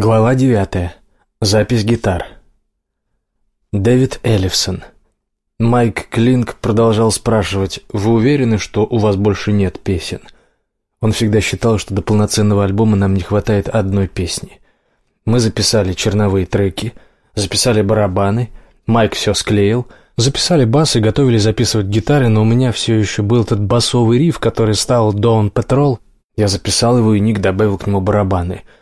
Глава 9. Запись гитар. Дэвид Эллифсон. Майк Клинк продолжал спрашивать, «Вы уверены, что у вас больше нет песен?» Он всегда считал, что до полноценного альбома нам не хватает одной песни. Мы записали черновые треки, записали барабаны, Майк все склеил, записали бас и готовили записывать гитары, но у меня все еще был этот басовый риф, который стал «Dawn Patrol». Я записал его, и Ник добавил к нему барабаны —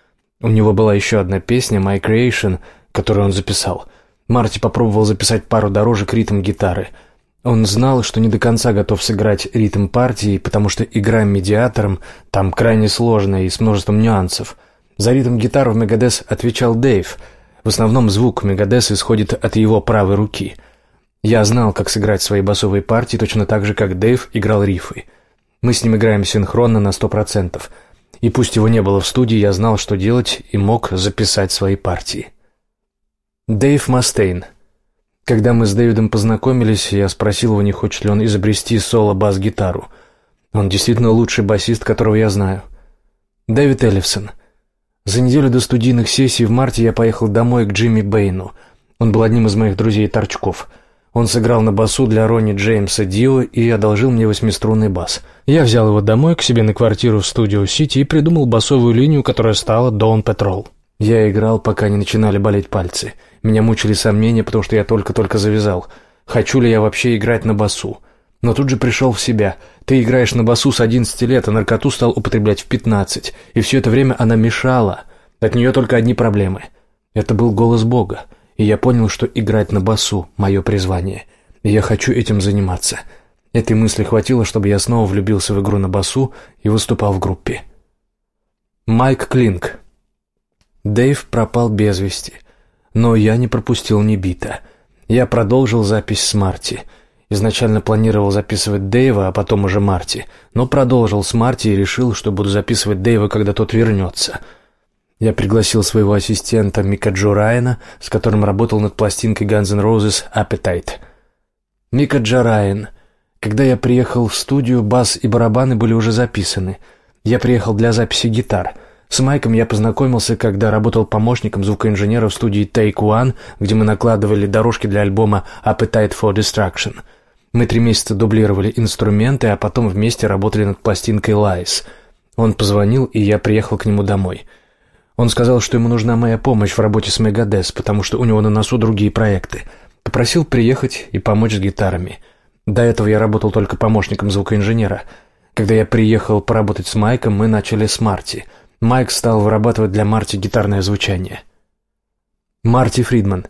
у него была еще одна песня «My Creation», которую он записал. Марти попробовал записать пару дорожек ритм гитары. Он знал, что не до конца готов сыграть ритм партии, потому что игра медиатором там крайне сложная и с множеством нюансов. За ритм гитару в Мегадес отвечал Дэйв. В основном звук Мегадес исходит от его правой руки. Я знал, как сыграть свои басовые партии точно так же, как Дэйв играл рифы. Мы с ним играем синхронно на сто процентов – и пусть его не было в студии, я знал, что делать, и мог записать свои партии. Дэйв Мастейн. Когда мы с Дэвидом познакомились, я спросил его, не хочет ли он изобрести соло-бас-гитару. Он действительно лучший басист, которого я знаю. Дэвид Эллифсон. За неделю до студийных сессий в марте я поехал домой к Джимми Бэйну. Он был одним из моих друзей-торчков – он сыграл на басу для Ронни Джеймса Дио и одолжил мне восьмиструнный бас. Я взял его домой к себе на квартиру в студио Сити и придумал басовую линию, которая стала Dawn Patrol. Я играл, пока не начинали болеть пальцы. Меня мучили сомнения, потому что я только-только завязал. Хочу ли я вообще играть на басу? Но тут же пришел в себя. Ты играешь на басу с 11 лет, а наркоту стал употреблять в 15. И все это время она мешала. От нее только одни проблемы. Это был голос Бога и я понял, что играть на басу — мое призвание, и я хочу этим заниматься. Этой мысли хватило, чтобы я снова влюбился в игру на басу и выступал в группе. Майк Клинк. Дэйв пропал без вести, но я не пропустил ни бита. Я продолжил запись с Марти. Изначально планировал записывать Дэйва, а потом уже Марти, но продолжил с Марти и решил, что буду записывать Дэйва, когда тот вернется — я пригласил своего ассистента Мика Джо Райана, с которым работал над пластинкой Guns N' Roses «Appetite». Мика Джо Райан. Когда я приехал в студию, бас и барабаны были уже записаны. Я приехал для записи гитар. С Майком я познакомился, когда работал помощником звукоинженера в студии Take One, где мы накладывали дорожки для альбома «Appetite for Destruction». Мы три месяца дублировали инструменты, а потом вместе работали над пластинкой «Lies». Он позвонил, и я приехал к нему домой – он сказал, что ему нужна моя помощь в работе с Мегадес, потому что у него на носу другие проекты. Попросил приехать и помочь с гитарами. До этого я работал только помощником звукоинженера. Когда я приехал поработать с Майком, мы начали с Марти. Майк стал вырабатывать для Марти гитарное звучание. Марти Фридман.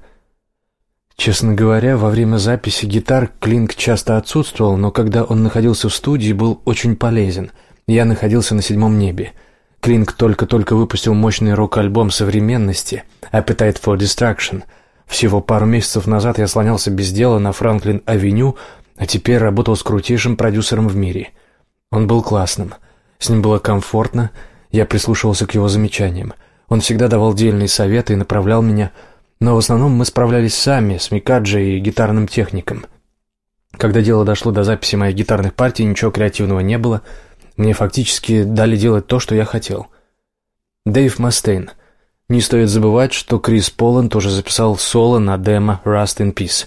Честно говоря, во время записи гитар Клинк часто отсутствовал, но когда он находился в студии, был очень полезен. Я находился на седьмом небе. Клинк только-только выпустил мощный рок-альбом современности «Appetite for Destruction». Всего пару месяцев назад я слонялся без дела на Франклин-авеню, а теперь работал с крутейшим продюсером в мире. Он был классным. С ним было комфортно, я прислушивался к его замечаниям. Он всегда давал дельные советы и направлял меня, но в основном мы справлялись сами, с Микаджи и гитарным техником. Когда дело дошло до записи моих гитарных партий, ничего креативного не было — мне фактически дали делать то, что я хотел. Дэйв Мастейн. Не стоит забывать, что Крис Полан тоже записал соло на демо «Rust in Peace».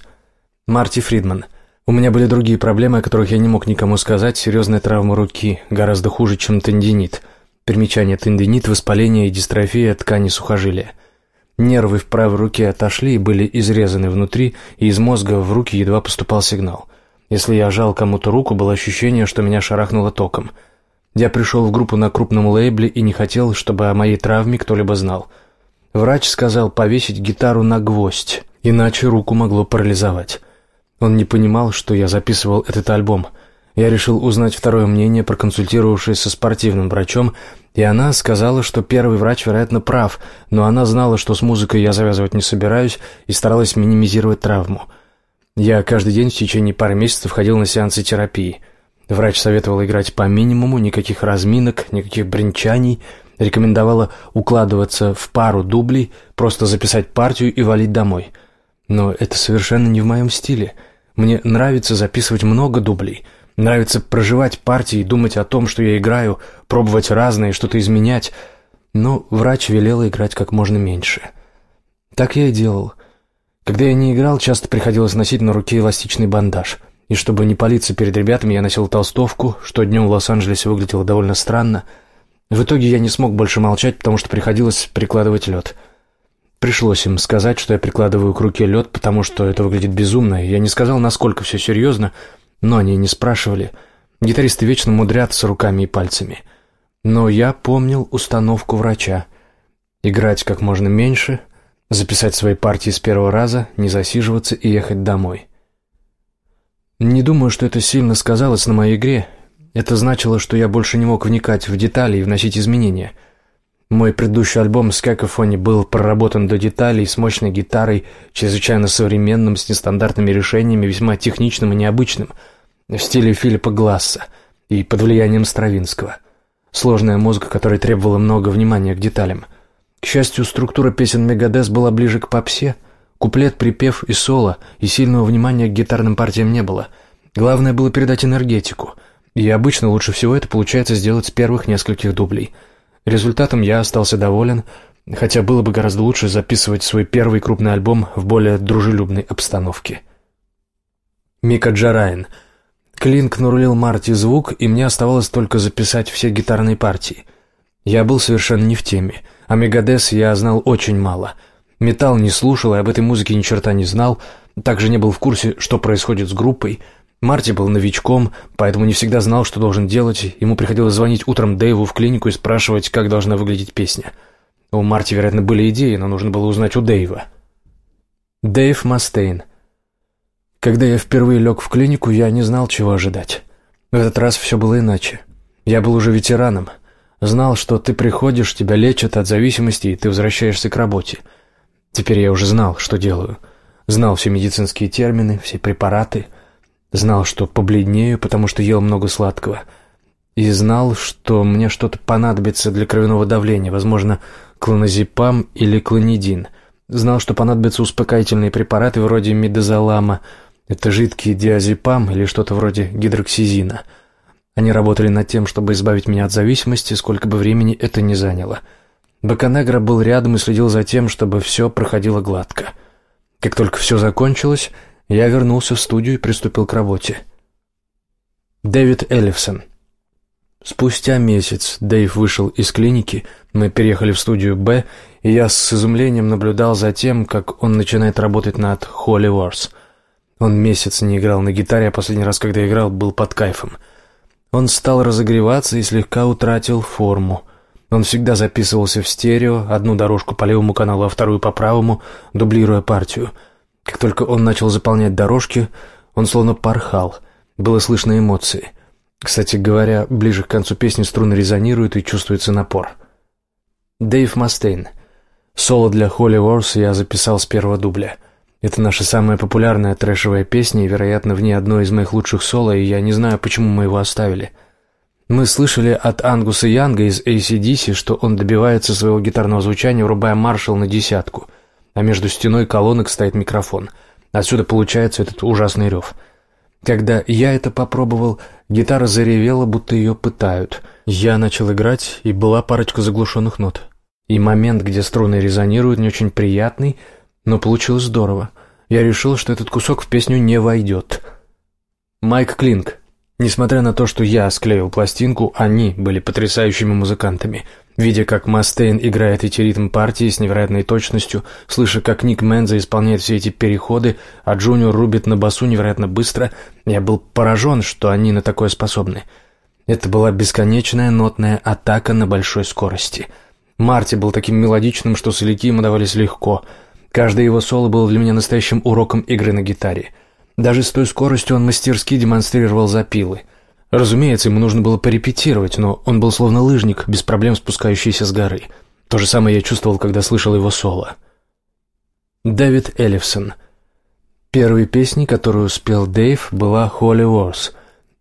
Марти Фридман. У меня были другие проблемы, о которых я не мог никому сказать. Серьезная травма руки, гораздо хуже, чем тендинит. Примечание тендинит – воспаление и дистрофия ткани сухожилия. Нервы в правой руке отошли и были изрезаны внутри, и из мозга в руки едва поступал сигнал. Если я жал кому-то руку, было ощущение, что меня шарахнуло током – я пришел в группу на крупном лейбле и не хотел, чтобы о моей травме кто-либо знал. Врач сказал повесить гитару на гвоздь, иначе руку могло парализовать. Он не понимал, что я записывал этот альбом. Я решил узнать второе мнение, проконсультировавшись со спортивным врачом, и она сказала, что первый врач, вероятно, прав, но она знала, что с музыкой я завязывать не собираюсь, и старалась минимизировать травму. Я каждый день в течение пары месяцев ходил на сеансы терапии – Врач советовал играть по минимуму, никаких разминок, никаких бренчаний, рекомендовала укладываться в пару дублей, просто записать партию и валить домой. Но это совершенно не в моем стиле. Мне нравится записывать много дублей, нравится проживать партии, думать о том, что я играю, пробовать разные, что-то изменять. но врач велел играть как можно меньше. Так я и делал. Когда я не играл, часто приходилось носить на руке эластичный бандаж. И чтобы не палиться перед ребятами, я носил толстовку, что днем в Лос-Анджелесе выглядело довольно странно. В итоге я не смог больше молчать, потому что приходилось прикладывать лед. Пришлось им сказать, что я прикладываю к руке лед, потому что это выглядит безумно. Я не сказал, насколько все серьезно, но они не спрашивали. Гитаристы вечно мудрят с руками и пальцами. Но я помнил установку врача. Играть как можно меньше, записать свои партии с первого раза, не засиживаться и ехать домой. Не думаю, что это сильно сказалось на моей игре. Это значило, что я больше не мог вникать в детали и вносить изменения. Мой предыдущий альбом с Какофони был проработан до деталей с мощной гитарой, чрезвычайно современным, с нестандартными решениями, весьма техничным и необычным, в стиле Филиппа Гласса и под влиянием Стравинского. Сложная музыка, которая требовала много внимания к деталям – к счастью, структура песен Мегадес была ближе к попсе. Куплет, припев и соло, и сильного внимания к гитарным партиям не было. Главное было передать энергетику. И обычно лучше всего это получается сделать с первых нескольких дублей. Результатом я остался доволен, хотя было бы гораздо лучше записывать свой первый крупный альбом в более дружелюбной обстановке. Мика Джарайн. Клинк нарулил Марти звук, и мне оставалось только записать все гитарные партии. Я был совершенно не в теме — о Мегадес я знал очень мало. Металл не слушал и об этой музыке ни черта не знал, также не был в курсе, что происходит с группой. Марти был новичком, поэтому не всегда знал, что должен делать. Ему приходилось звонить утром Дэйву в клинику и спрашивать, как должна выглядеть песня. У Марти, вероятно, были идеи, но нужно было узнать у Дэйва. Дэйв Мастейн. Когда я впервые лег в клинику, я не знал, чего ожидать. В этот раз все было иначе. Я был уже ветераном. Знал, что ты приходишь, тебя лечат от зависимости, и ты возвращаешься к работе. Теперь я уже знал, что делаю. Знал все медицинские термины, все препараты. Знал, что побледнею, потому что ел много сладкого. И знал, что мне что-то понадобится для кровяного давления, возможно, клоназепам или клонидин. Знал, что понадобятся успокоительные препараты вроде мидозолама. Это жидкий диазепам или что-то вроде гидроксизина – они работали над тем, чтобы избавить меня от зависимости, сколько бы времени это ни заняло. Баканегра был рядом и следил за тем, чтобы все проходило гладко. Как только все закончилось, я вернулся в студию и приступил к работе. Дэвид Эллифсон. Спустя месяц Дэйв вышел из клиники, мы переехали в студию «Б», и я с изумлением наблюдал за тем, как он начинает работать над «Holy Wars». Он месяц не играл на гитаре, а последний раз, когда играл, был под кайфом – он стал разогреваться и слегка утратил форму. Он всегда записывался в стерео, одну дорожку по левому каналу, а вторую по правому, дублируя партию. Как только он начал заполнять дорожки, он словно порхал. Было слышно эмоции. Кстати говоря, ближе к концу песни струны резонируют и чувствуется напор. Дэйв Мастейн. Соло для Холли Уорс я записал с первого дубля — это наша самая популярная трэшевая песня, и, вероятно, в ней одно из моих лучших соло, и я не знаю, почему мы его оставили. Мы слышали от Ангуса Янга из ACDC, что он добивается своего гитарного звучания, врубая маршал на десятку, а между стеной колонок стоит микрофон. Отсюда получается этот ужасный рев. Когда я это попробовал, гитара заревела, будто ее пытают. Я начал играть, и была парочка заглушенных нот. И момент, где струны резонируют, не очень приятный — но получилось здорово. Я решил, что этот кусок в песню не войдет. Майк Клинк. Несмотря на то, что я склеил пластинку, они были потрясающими музыкантами. Видя, как Мастейн играет эти ритм-партии с невероятной точностью, слыша, как Ник Менза исполняет все эти переходы, а Джуниор рубит на басу невероятно быстро, я был поражен, что они на такое способны. Это была бесконечная нотная атака на большой скорости. Марти был таким мелодичным, что соляки ему давались легко — Каждое его соло было для меня настоящим уроком игры на гитаре. Даже с той скоростью он мастерски демонстрировал запилы. Разумеется, ему нужно было порепетировать, но он был словно лыжник, без проблем спускающийся с горы. То же самое я чувствовал, когда слышал его соло. Дэвид Эллифсон. Первой песней, которую спел Дэйв, была «Holy Wars».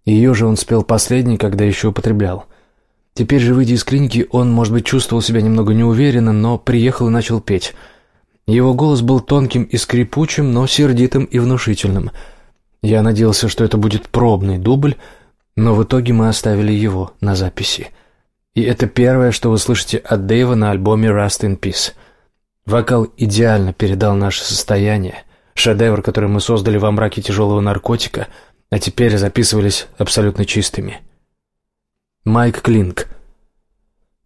Ее же он спел последней, когда еще употреблял. Теперь же, выйдя из клиники, он, может быть, чувствовал себя немного неуверенно, но приехал и начал петь – его голос был тонким и скрипучим, но сердитым и внушительным. Я надеялся, что это будет пробный дубль, но в итоге мы оставили его на записи. И это первое, что вы слышите от Дэйва на альбоме «Rust in Peace». Вокал идеально передал наше состояние, шедевр, который мы создали во мраке тяжелого наркотика, а теперь записывались абсолютно чистыми. Майк Клинк.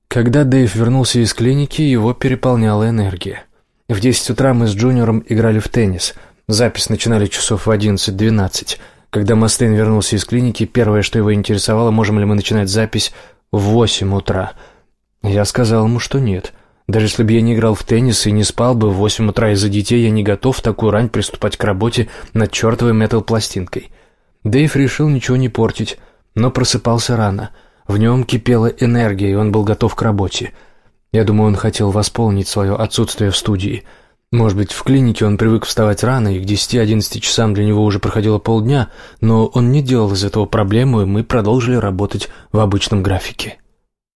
Когда Дэйв вернулся из клиники, его переполняла энергия. В 10 утра мы с Джуниором играли в теннис. Запись начинали часов в 11-12. Когда Мастейн вернулся из клиники, первое, что его интересовало, можем ли мы начинать запись в 8 утра. Я сказал ему, что нет. Даже если бы я не играл в теннис и не спал бы в 8 утра из-за детей, я не готов в такую рань приступать к работе над чертовой метал-пластинкой. Дэйв решил ничего не портить, но просыпался рано. В нем кипела энергия, и он был готов к работе. Я думаю, он хотел восполнить свое отсутствие в студии – может быть, в клинике он привык вставать рано, и к 10-11 часам для него уже проходило полдня, но он не делал из этого проблему, и мы продолжили работать в обычном графике.